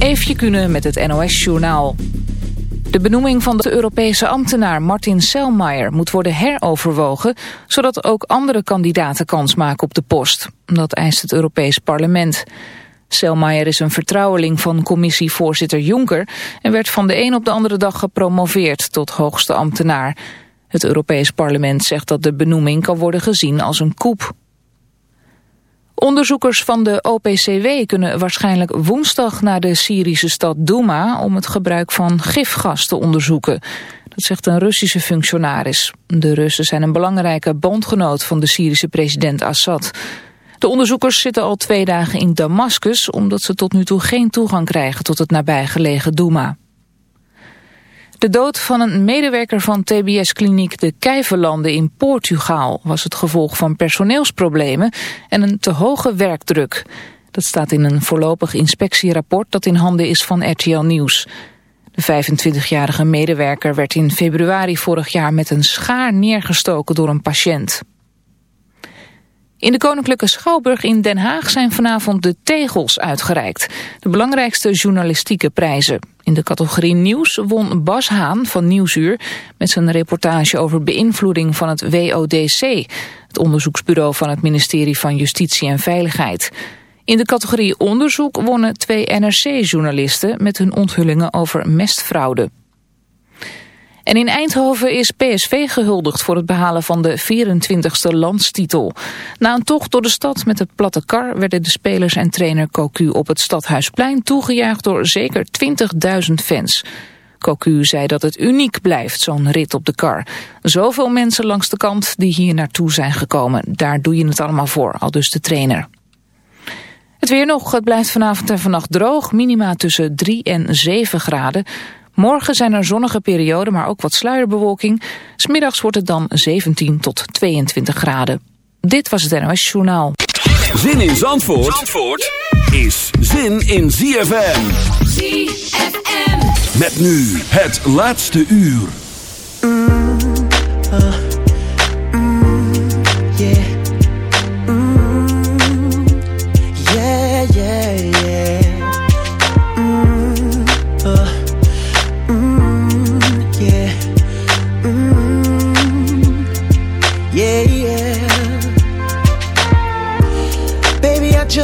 Eefje Kunnen met het NOS-journaal. De benoeming van de Europese ambtenaar Martin Selmayr moet worden heroverwogen... zodat ook andere kandidaten kans maken op de post. Dat eist het Europees Parlement. Selmayr is een vertrouweling van commissievoorzitter Juncker... en werd van de een op de andere dag gepromoveerd tot hoogste ambtenaar. Het Europees Parlement zegt dat de benoeming kan worden gezien als een coup. Onderzoekers van de OPCW kunnen waarschijnlijk woensdag naar de Syrische stad Douma om het gebruik van gifgas te onderzoeken. Dat zegt een Russische functionaris. De Russen zijn een belangrijke bondgenoot van de Syrische president Assad. De onderzoekers zitten al twee dagen in Damascus omdat ze tot nu toe geen toegang krijgen tot het nabijgelegen Douma. De dood van een medewerker van TBS-kliniek De Kijverlanden in Portugal was het gevolg van personeelsproblemen en een te hoge werkdruk. Dat staat in een voorlopig inspectierapport dat in handen is van RTL Nieuws. De 25-jarige medewerker werd in februari vorig jaar met een schaar neergestoken door een patiënt. In de Koninklijke Schouwburg in Den Haag zijn vanavond de tegels uitgereikt. De belangrijkste journalistieke prijzen. In de categorie nieuws won Bas Haan van Nieuwsuur... met zijn reportage over beïnvloeding van het WODC... het onderzoeksbureau van het ministerie van Justitie en Veiligheid. In de categorie onderzoek wonnen twee NRC-journalisten... met hun onthullingen over mestfraude. En in Eindhoven is PSV gehuldigd voor het behalen van de 24e landstitel. Na een tocht door de stad met de platte kar werden de spelers en trainer Cocu op het Stadhuisplein toegejuicht door zeker 20.000 fans. Cocu zei dat het uniek blijft, zo'n rit op de kar. Zoveel mensen langs de kant die hier naartoe zijn gekomen. Daar doe je het allemaal voor, al dus de trainer. Het weer nog, het blijft vanavond en vannacht droog, minima tussen 3 en 7 graden. Morgen zijn er zonnige perioden, maar ook wat sluierbewolking. Smiddags wordt het dan 17 tot 22 graden. Dit was het NOS Journaal. Zin in Zandvoort, Zandvoort is zin in ZFM. ZFM. Met nu het laatste uur. Mm, uh,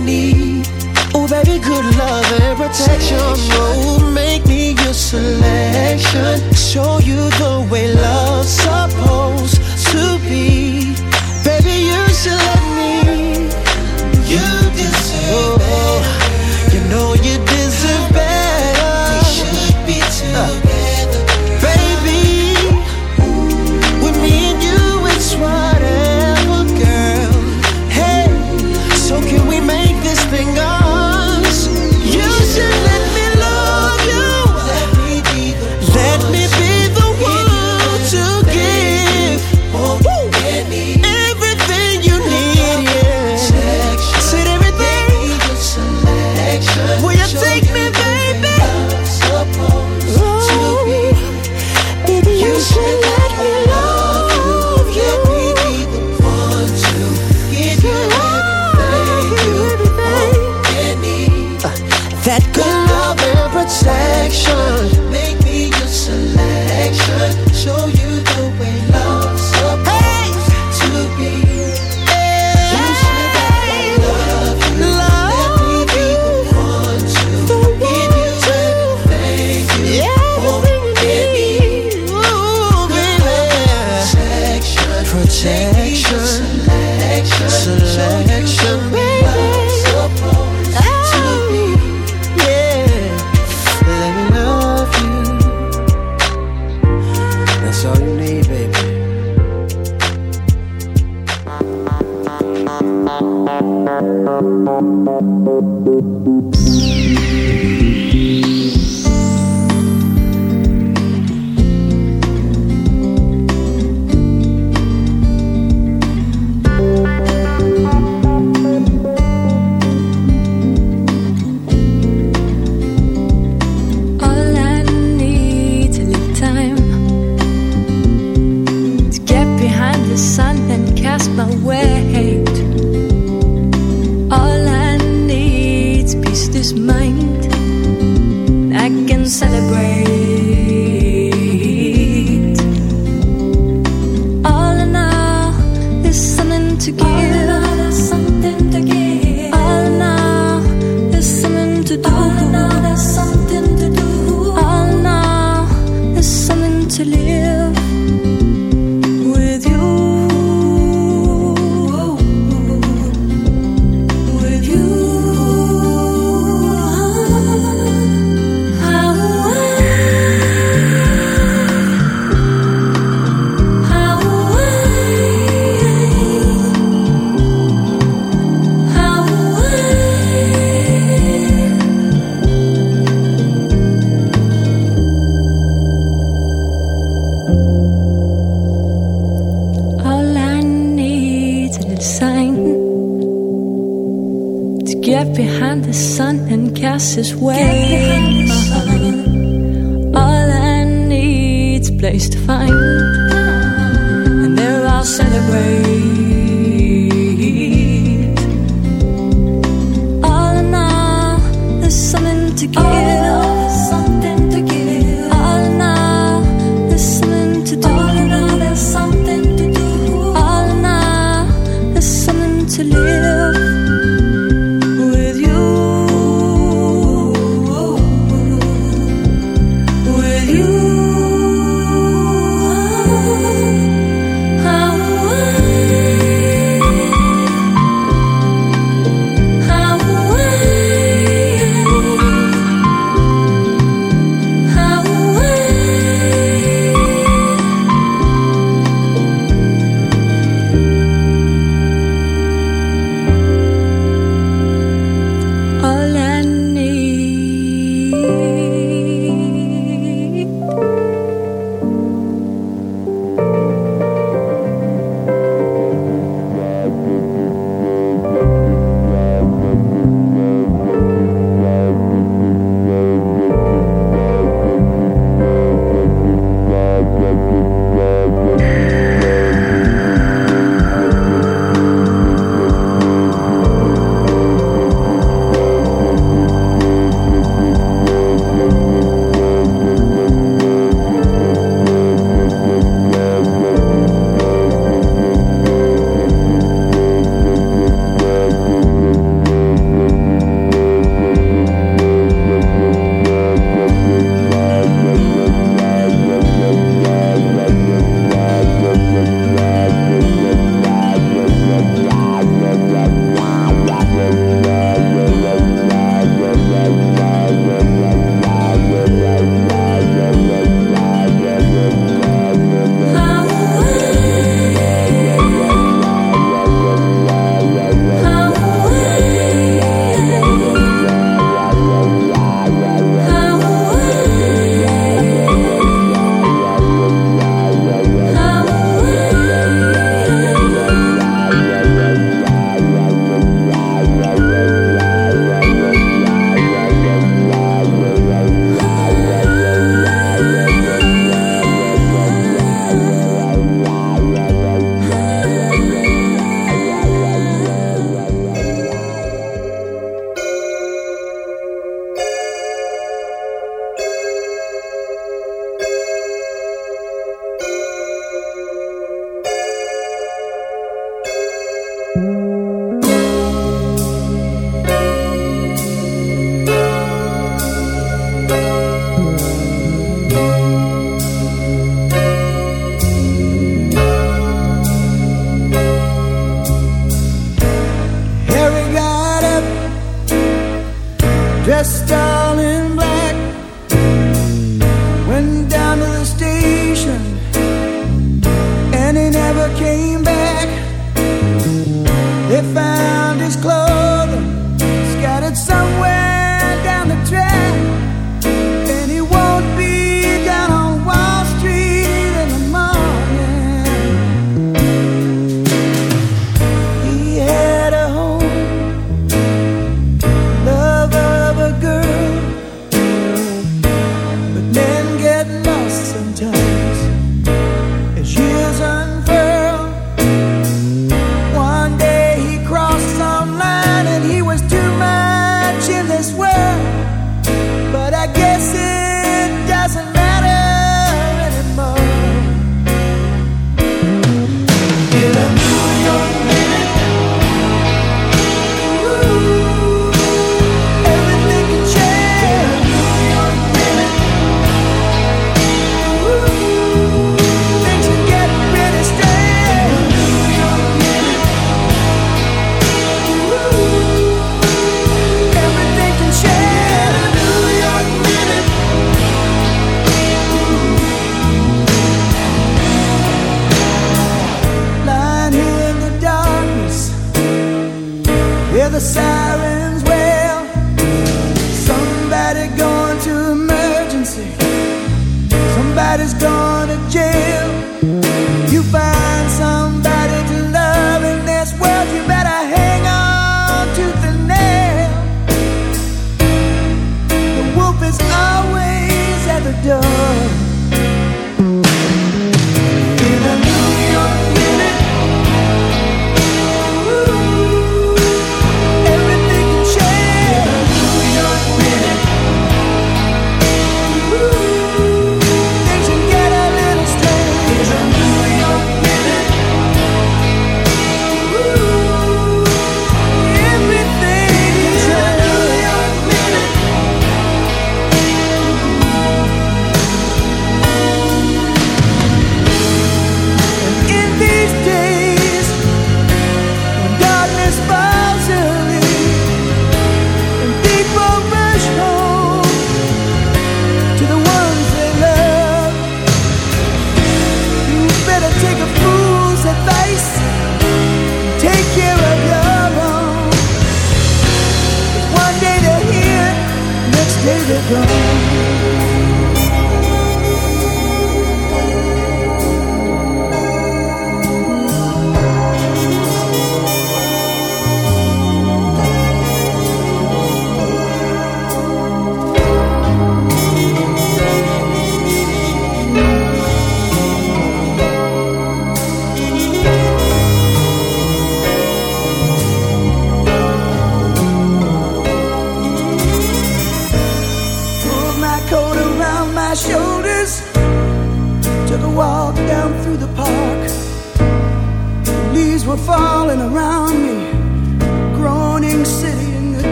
need. Oh, baby, good love and protection. Oh, make me your selection. Show you the way love's supposed to be. Baby, you should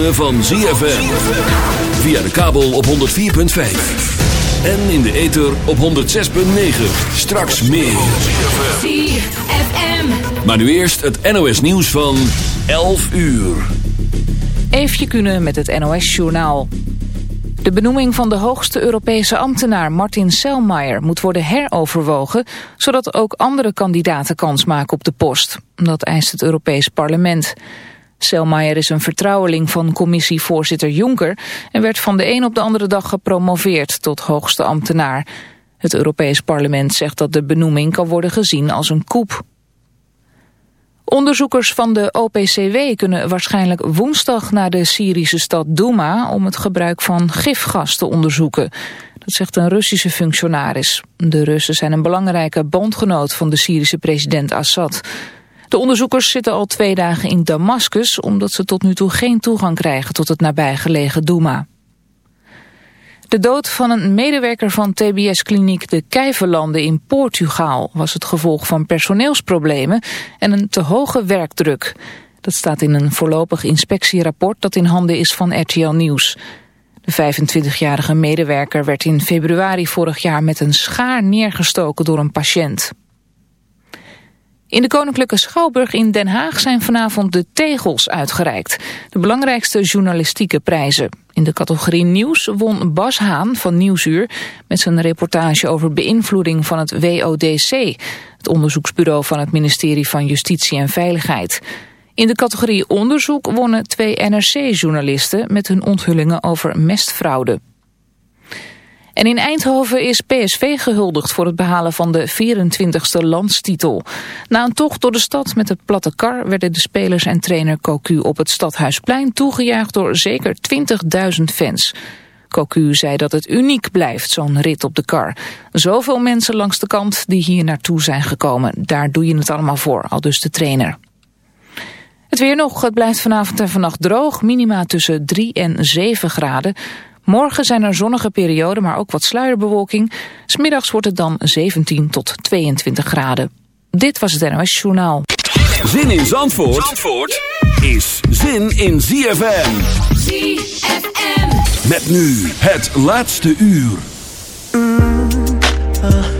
ritme van ZFM. Via de kabel op 104.5. En in de ether op 106.9. Straks meer. ZFM. Maar nu eerst het NOS nieuws van 11 uur. Eefje kunnen met het NOS journaal. De benoeming van de hoogste Europese ambtenaar Martin Selmayr moet worden heroverwogen, zodat ook andere kandidaten kans maken op de post. Dat eist het Europees Parlement. Selmayr is een vertrouweling van commissievoorzitter Juncker... en werd van de een op de andere dag gepromoveerd tot hoogste ambtenaar. Het Europees Parlement zegt dat de benoeming kan worden gezien als een coup. Onderzoekers van de OPCW kunnen waarschijnlijk woensdag naar de Syrische stad Douma... om het gebruik van gifgas te onderzoeken. Dat zegt een Russische functionaris. De Russen zijn een belangrijke bondgenoot van de Syrische president Assad... De onderzoekers zitten al twee dagen in Damascus... omdat ze tot nu toe geen toegang krijgen tot het nabijgelegen Douma. De dood van een medewerker van TBS-kliniek De Kijverlanden in Portugal... was het gevolg van personeelsproblemen en een te hoge werkdruk. Dat staat in een voorlopig inspectierapport dat in handen is van RTL Nieuws. De 25-jarige medewerker werd in februari vorig jaar met een schaar neergestoken door een patiënt. In de Koninklijke Schouwburg in Den Haag zijn vanavond de tegels uitgereikt. De belangrijkste journalistieke prijzen. In de categorie nieuws won Bas Haan van Nieuwsuur... met zijn reportage over beïnvloeding van het WODC... het onderzoeksbureau van het ministerie van Justitie en Veiligheid. In de categorie onderzoek wonnen twee NRC-journalisten... met hun onthullingen over mestfraude. En in Eindhoven is PSV gehuldigd voor het behalen van de 24ste landstitel. Na een tocht door de stad met de platte kar werden de spelers en trainer Cocu op het Stadhuisplein toegejuicht door zeker 20.000 fans. Cocu zei dat het uniek blijft, zo'n rit op de kar. Zoveel mensen langs de kant die hier naartoe zijn gekomen. Daar doe je het allemaal voor, al dus de trainer. Het weer nog, het blijft vanavond en vannacht droog, minima tussen 3 en 7 graden. Morgen zijn er zonnige perioden, maar ook wat sluierbewolking. Smiddags wordt het dan 17 tot 22 graden. Dit was het NOS Journaal. Zin in Zandvoort, Zandvoort is zin in ZFM. ZFM. Met nu het laatste uur. Mm, uh,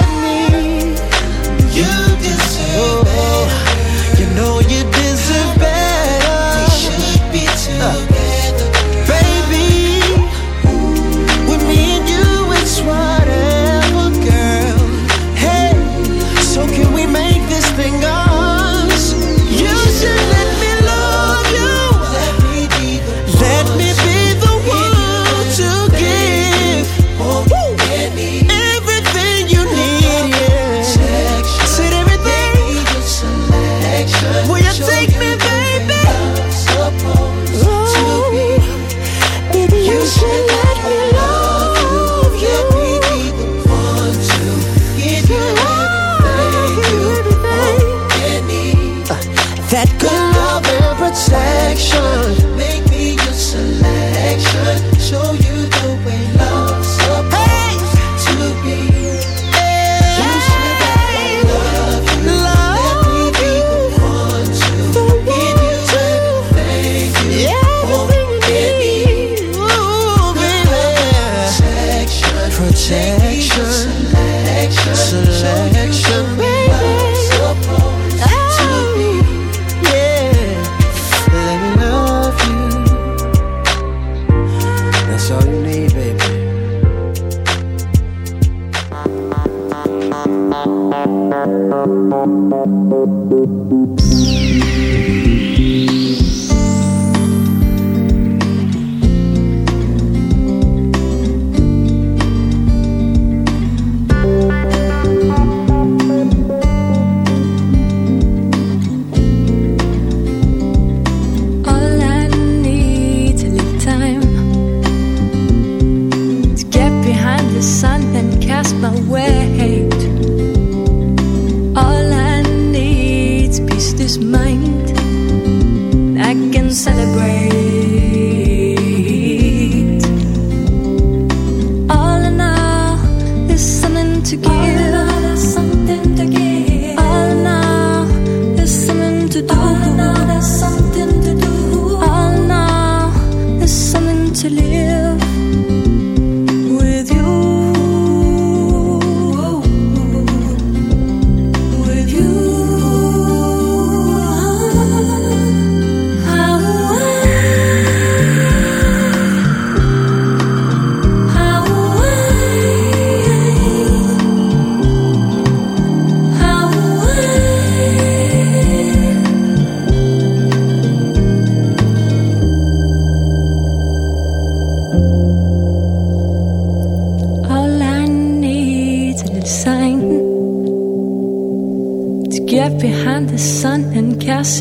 You Oh, you know you do.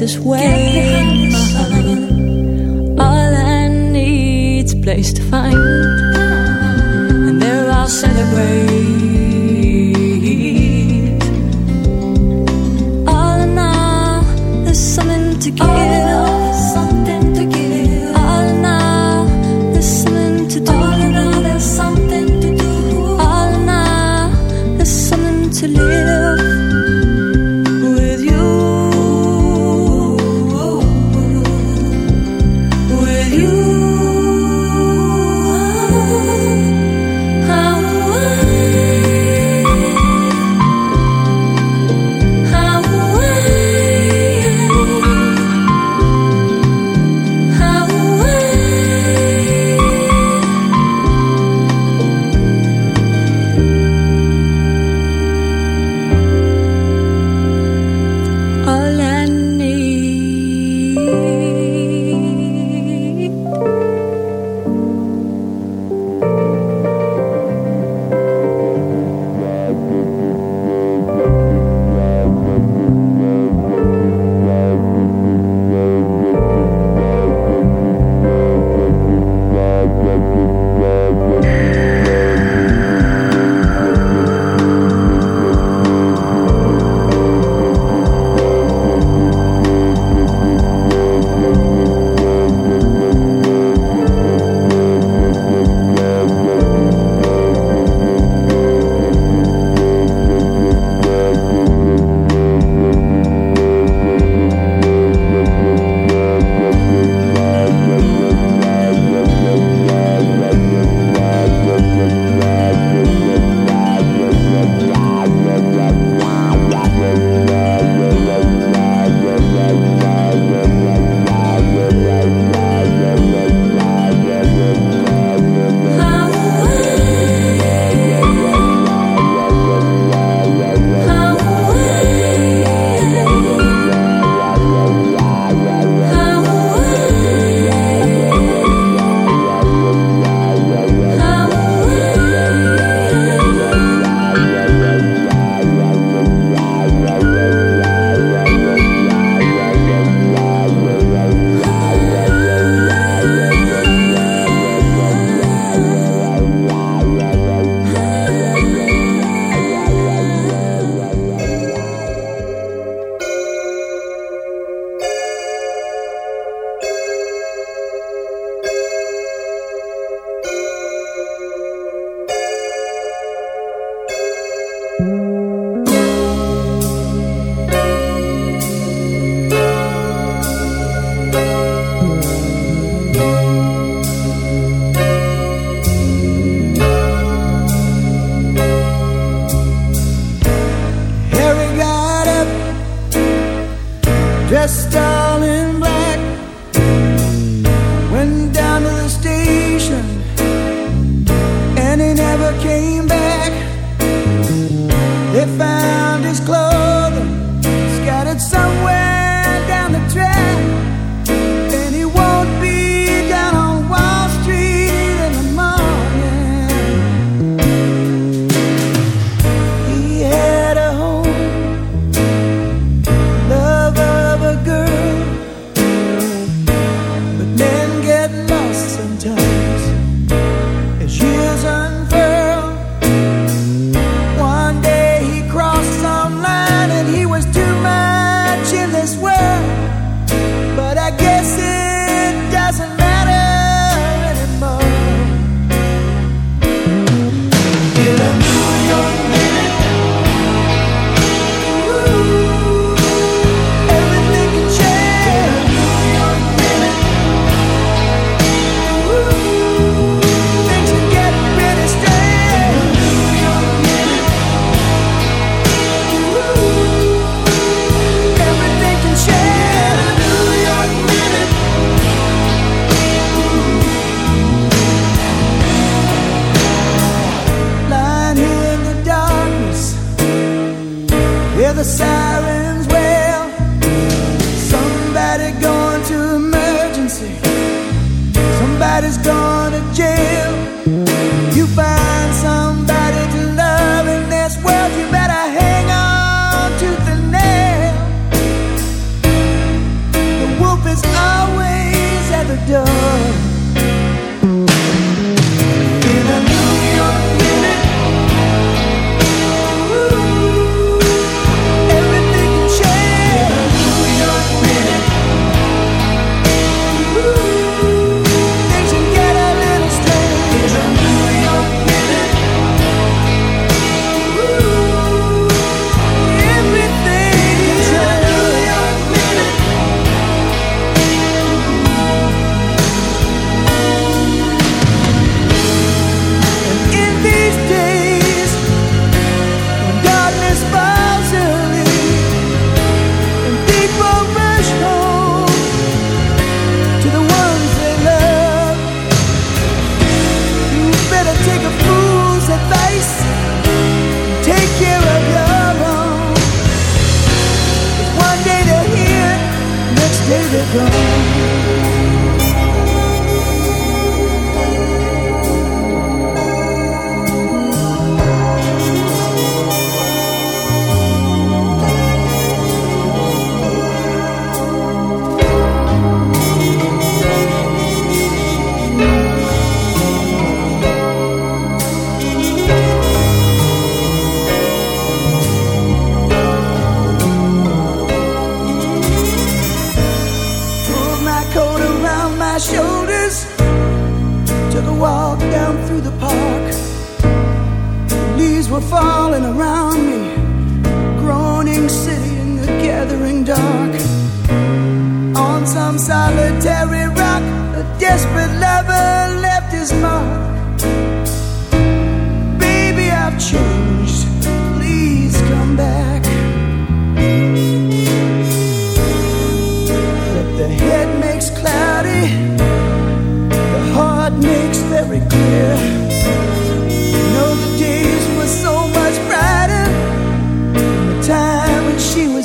This way. All I need's place to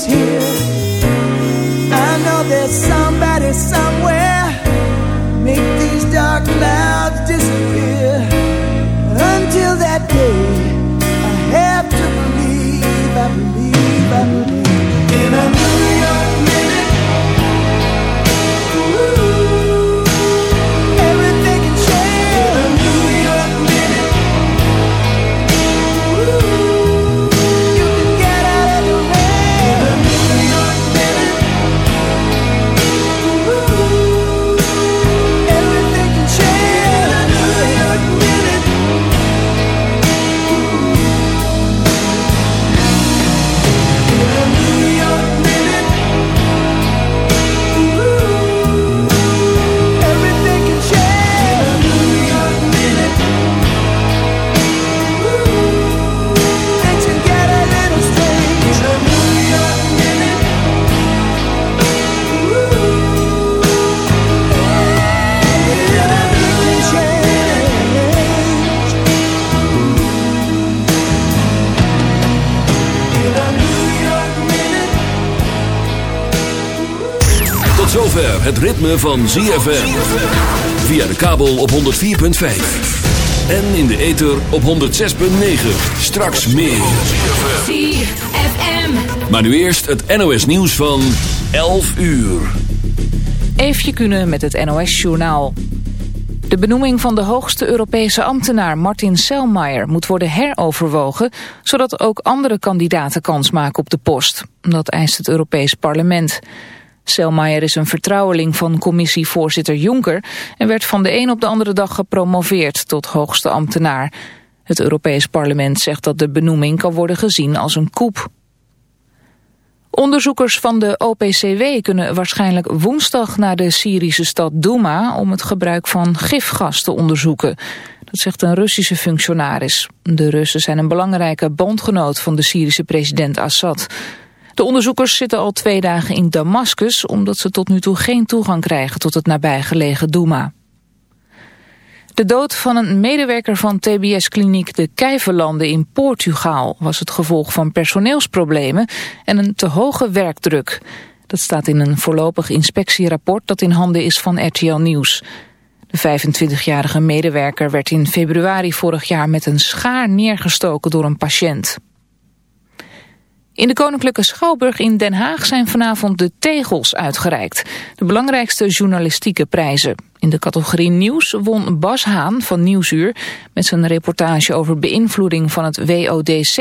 here. Het ritme van ZFM. Via de kabel op 104.5. En in de ether op 106.9. Straks meer. ZFM. Maar nu eerst het NOS nieuws van 11 uur. Eefje kunnen met het NOS journaal. De benoeming van de hoogste Europese ambtenaar Martin Selmayr moet worden heroverwogen, zodat ook andere kandidaten kans maken op de post. Dat eist het Europees Parlement. Selmayr is een vertrouweling van commissievoorzitter Juncker... en werd van de een op de andere dag gepromoveerd tot hoogste ambtenaar. Het Europees Parlement zegt dat de benoeming kan worden gezien als een koep. Onderzoekers van de OPCW kunnen waarschijnlijk woensdag naar de Syrische stad Douma... om het gebruik van gifgas te onderzoeken. Dat zegt een Russische functionaris. De Russen zijn een belangrijke bondgenoot van de Syrische president Assad... De onderzoekers zitten al twee dagen in Damascus... omdat ze tot nu toe geen toegang krijgen tot het nabijgelegen Douma. De dood van een medewerker van TBS-kliniek De Kijverlanden in Portugal... was het gevolg van personeelsproblemen en een te hoge werkdruk. Dat staat in een voorlopig inspectierapport dat in handen is van RTL Nieuws. De 25-jarige medewerker werd in februari vorig jaar met een schaar neergestoken door een patiënt. In de Koninklijke Schouwburg in Den Haag zijn vanavond de tegels uitgereikt. De belangrijkste journalistieke prijzen. In de categorie nieuws won Bas Haan van Nieuwsuur... met zijn reportage over beïnvloeding van het WODC...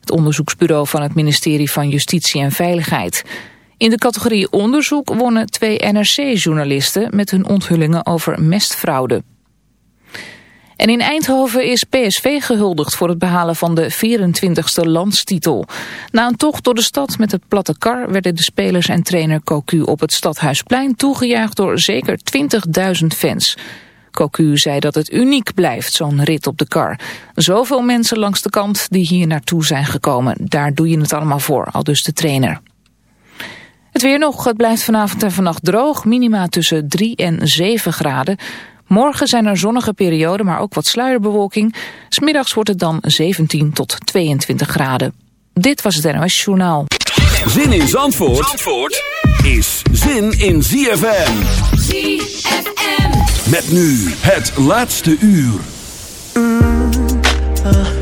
het onderzoeksbureau van het ministerie van Justitie en Veiligheid. In de categorie onderzoek wonnen twee NRC-journalisten... met hun onthullingen over mestfraude. En in Eindhoven is PSV gehuldigd voor het behalen van de 24e landstitel. Na een tocht door de stad met de platte kar werden de spelers en trainer Cocu op het Stadhuisplein toegejuicht door zeker 20.000 fans. Cocu zei dat het uniek blijft, zo'n rit op de kar. Zoveel mensen langs de kant die hier naartoe zijn gekomen. Daar doe je het allemaal voor, al dus de trainer. Het weer nog, het blijft vanavond en vannacht droog, minima tussen 3 en 7 graden. Morgen zijn er zonnige perioden, maar ook wat sluierbewolking. Smiddags wordt het dan 17 tot 22 graden. Dit was het NOS Journaal. Zin in Zandvoort, Zandvoort is zin in ZFM. ZFM. Met nu het laatste uur. Mm, uh,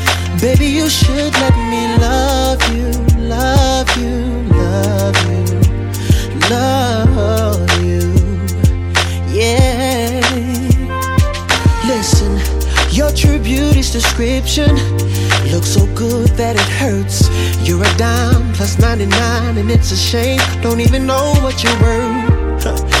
Baby, you should let me love you, love you, love you, love you. Yeah. Listen, your true beauty's description looks so good that it hurts. You're a dime plus 99, and it's a shame. Don't even know what you're worth.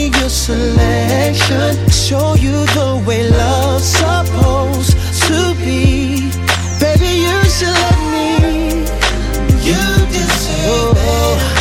your selection. Show you the way love's supposed to be. Baby, you should let me. You deserve better.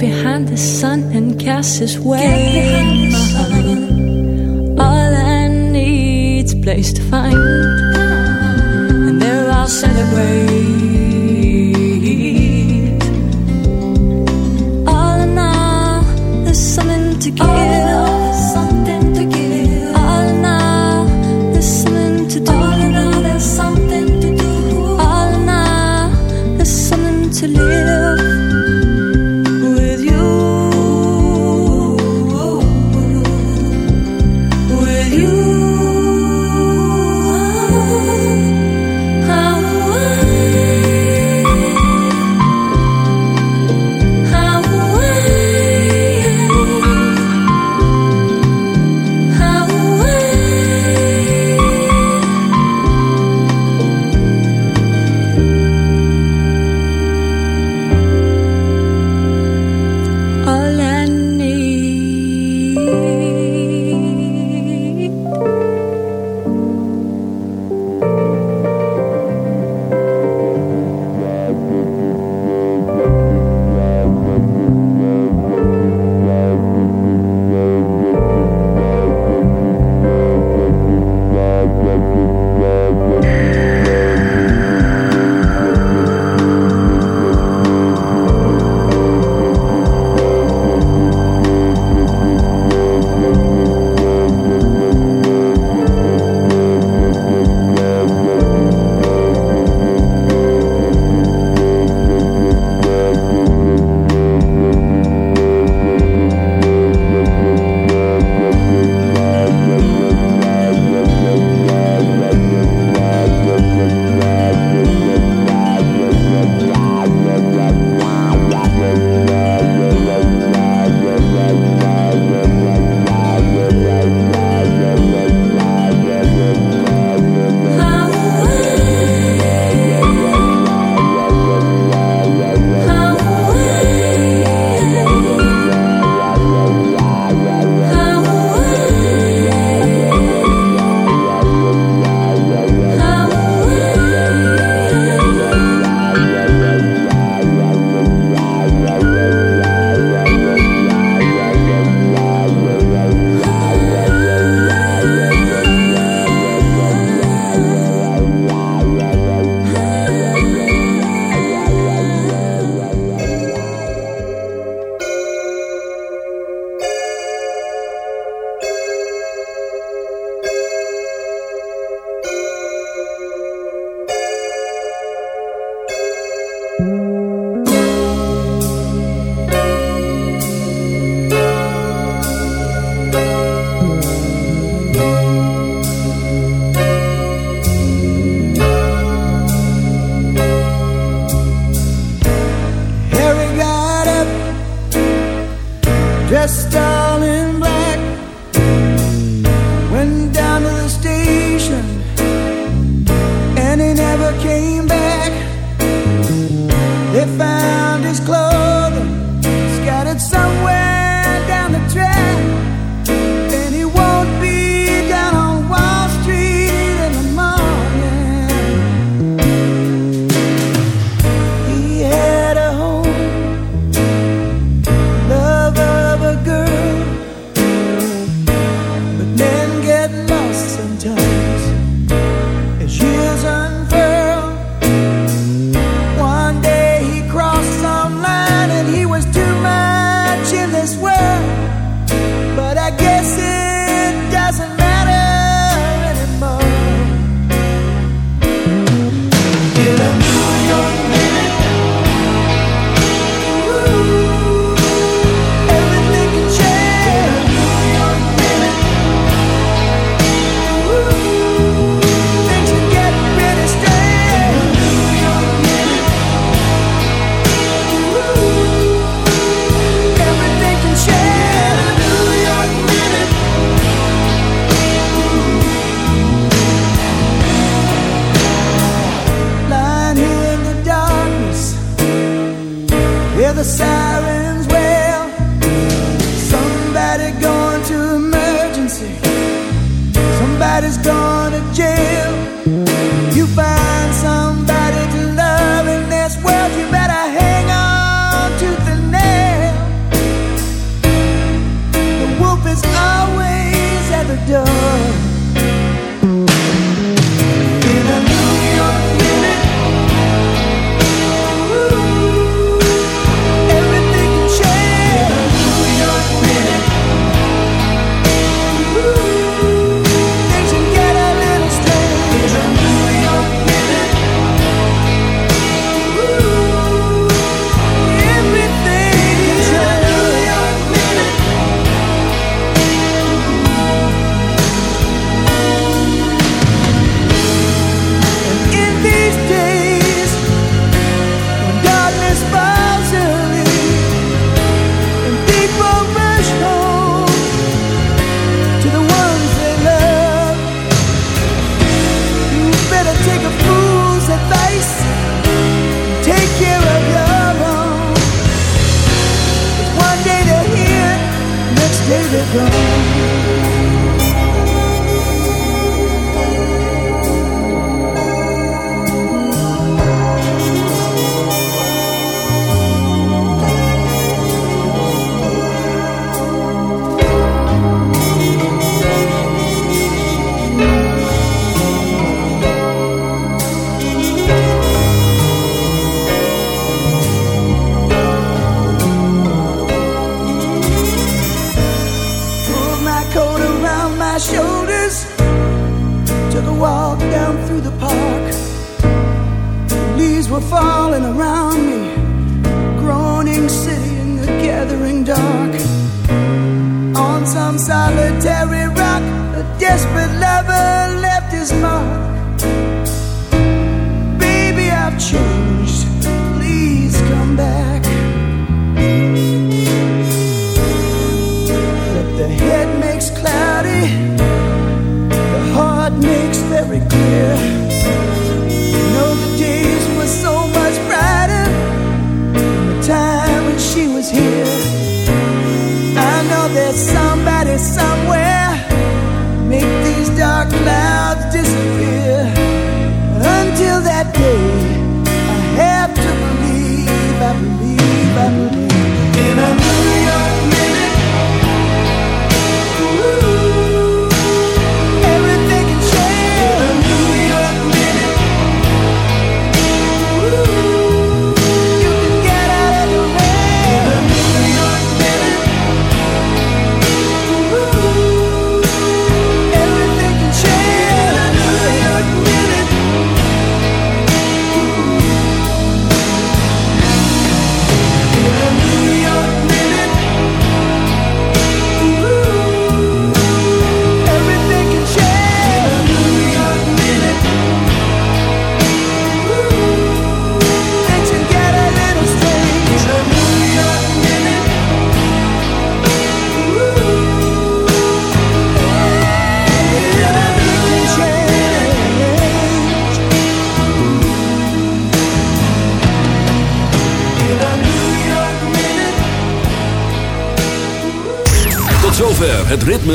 behind the sun and cast his way. All I need's place to find, and there I'll celebrate.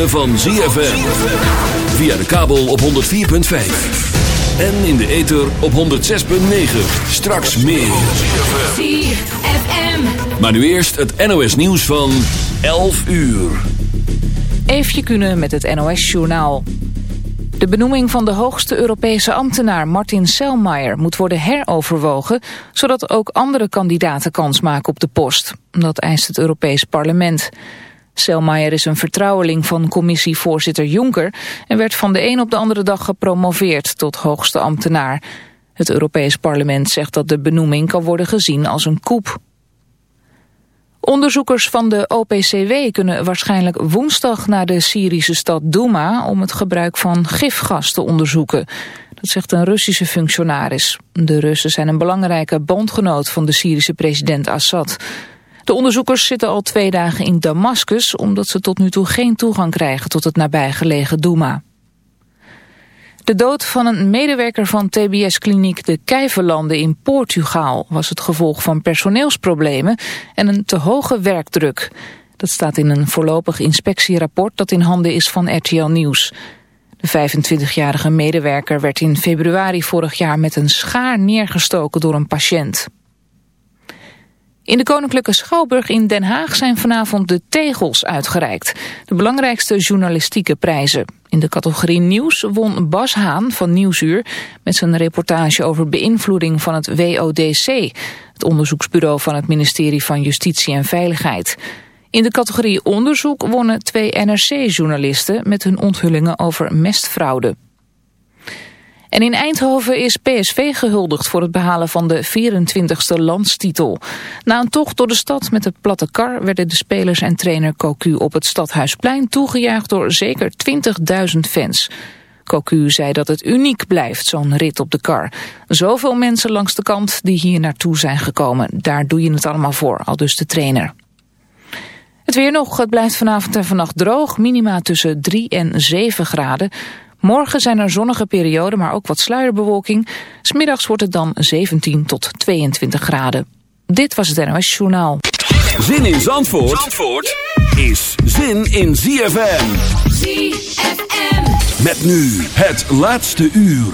Ritme van ZFM. Via de kabel op 104.5. En in de ether op 106.9. Straks meer. ZFM. Maar nu eerst het NOS nieuws van 11 uur. Eefje kunnen met het NOS-journaal. De benoeming van de hoogste Europese ambtenaar Martin Selmayr moet worden heroverwogen, zodat ook andere kandidaten kans maken op de post. Dat eist het Europees Parlement. Selmayr is een vertrouweling van commissievoorzitter Juncker en werd van de een op de andere dag gepromoveerd tot hoogste ambtenaar. Het Europees Parlement zegt dat de benoeming kan worden gezien als een coup. Onderzoekers van de OPCW kunnen waarschijnlijk woensdag naar de Syrische stad Douma om het gebruik van gifgas te onderzoeken. Dat zegt een Russische functionaris. De Russen zijn een belangrijke bondgenoot van de Syrische president Assad. De onderzoekers zitten al twee dagen in Damascus omdat ze tot nu toe geen toegang krijgen tot het nabijgelegen Douma. De dood van een medewerker van TBS-kliniek De Kijverlanden in Portugal was het gevolg van personeelsproblemen en een te hoge werkdruk. Dat staat in een voorlopig inspectierapport dat in handen is van RTL Nieuws. De 25-jarige medewerker werd in februari vorig jaar met een schaar neergestoken door een patiënt. In de Koninklijke Schouwburg in Den Haag zijn vanavond de tegels uitgereikt. De belangrijkste journalistieke prijzen. In de categorie nieuws won Bas Haan van Nieuwsuur... met zijn reportage over beïnvloeding van het WODC... het onderzoeksbureau van het ministerie van Justitie en Veiligheid. In de categorie onderzoek wonnen twee NRC-journalisten... met hun onthullingen over mestfraude. En in Eindhoven is PSV gehuldigd voor het behalen van de 24e landstitel. Na een tocht door de stad met de platte kar werden de spelers en trainer Cocu op het Stadhuisplein toegejuicht door zeker 20.000 fans. Cocu zei dat het uniek blijft, zo'n rit op de kar. Zoveel mensen langs de kant die hier naartoe zijn gekomen. Daar doe je het allemaal voor, al dus de trainer. Het weer nog, het blijft vanavond en vannacht droog. Minima tussen 3 en 7 graden. Morgen zijn er zonnige perioden, maar ook wat sluierbewolking. Smiddags wordt het dan 17 tot 22 graden. Dit was het NOS Journaal. Zin in Zandvoort, Zandvoort is zin in ZFM. ZFM. Met nu het laatste uur.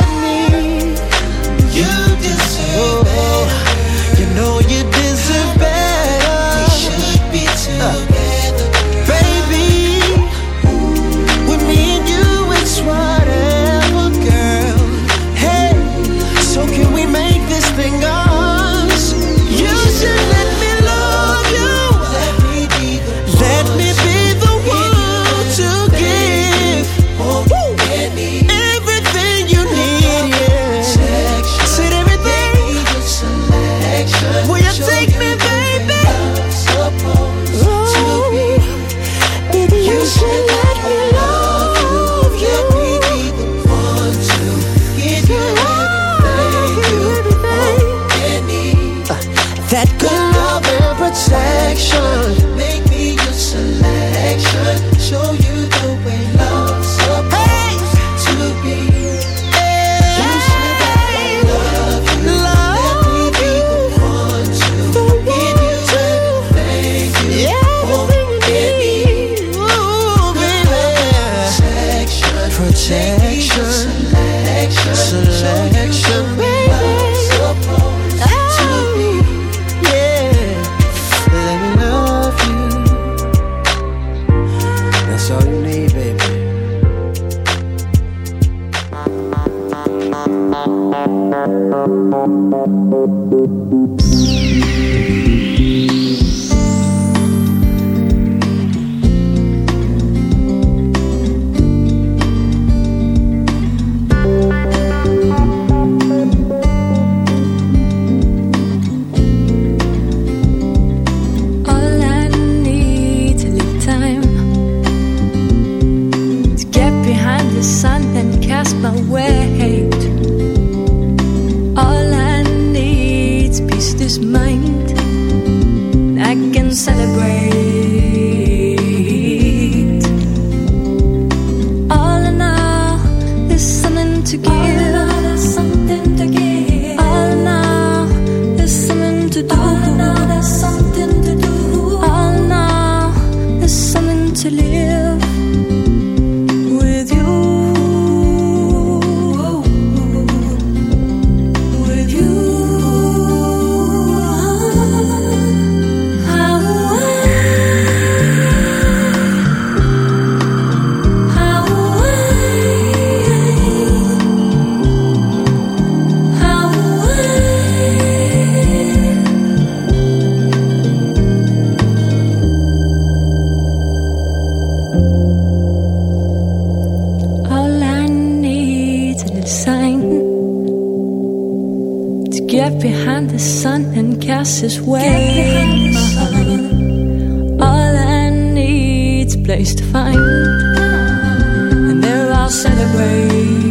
selection, selection. Place to find, and there I'll celebrate.